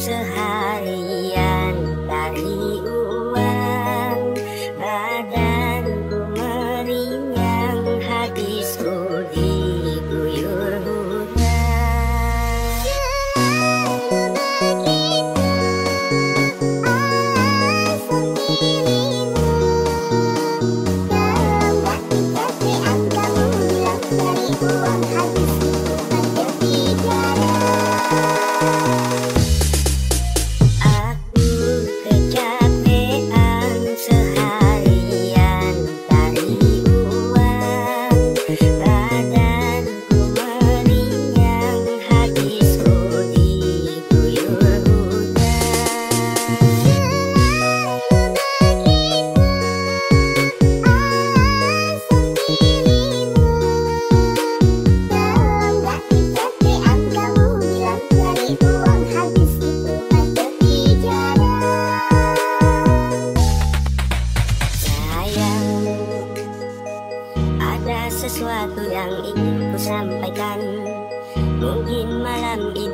这海里 Mungkin malam ini